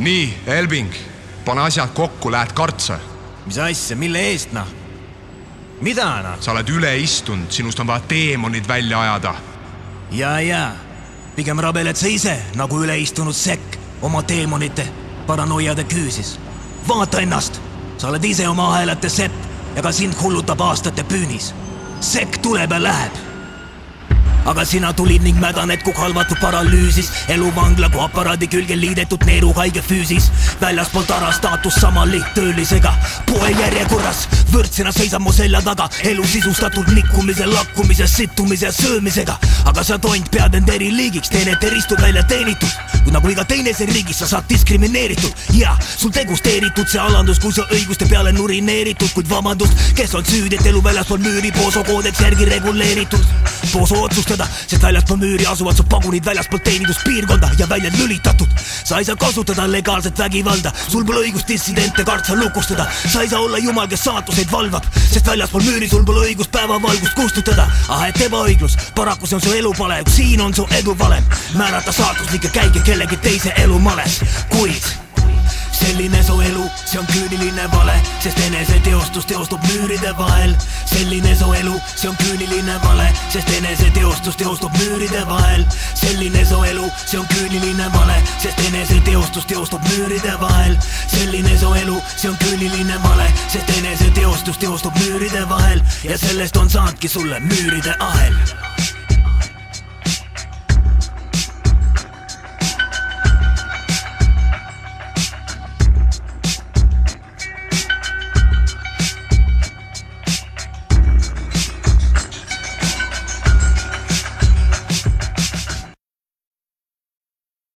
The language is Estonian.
nii, Elving, pane asjad kokku, lähed kartsa. mis asja, mille eest noh? mida noh? sa oled üle istunud, sinust on vaja teemonid välja ajada. ja, ja pigem rabeled sa ise nagu üleistunud sekk oma teemonite paranoiade küüsis. vaata ennast, sa oled ise oma ahelate sepp ja ka sind hullutab aastate püünis. sekk tuleb ja läheb aga sina tulid ning mädaned kui halvatud paralüüsis eluvangla kui aparaadi külge liidetud neeruhaige füüsis väljaspoolt ara staatus sama lihttöölisega poe järjekorras vürtsina seisab mu selja taga elu sisustatud nikkumise lakkumise sittumise ja söömisega. Aga sa tont pead end eri liigiks teened eristud välja teenitud. Kui nagu iga teine siin riigis sa saad diskrimineeritud. Ja sul degusteeritud see alandus kui sa õiguste peale nurineeritud. Kuid vabandust kes on süüdi et elu väljaspool müüri Pooso koodeks järgi reguleeritud? Pooso otsustada sest väljaspool müüri asuvad su pagunid väljaspool teeninduspiirkonda ja välja lülitatud. Sa ei saa kasutada legaalset vägivalda. Sul pole õigust dissidente kartsa lukustada. Sa ei saa olla jumal kes saatuseid valvab. Sest väljaspool müüri sul pole õigust päevavalgust kustutada. Ah et ebaõiglus. Paraku see on su elu pale siin on su edu valem. Määrata saatuslikke käike kellegi teise elu males. Kuid selline su elu, see on küüniline vale, sest eneseteostus teostub müüride vahel. selline su elu, see on küüniline vale, sest eneseteostus teostub müüride vahel. selline su elu, see on küüniline vale, sest eneseteostus teostub müüride vahel. selline su elu, see on küüniline vale, sest eneseteostus teostub müüride vahel ja sellest on saanudki sulle müüride ahel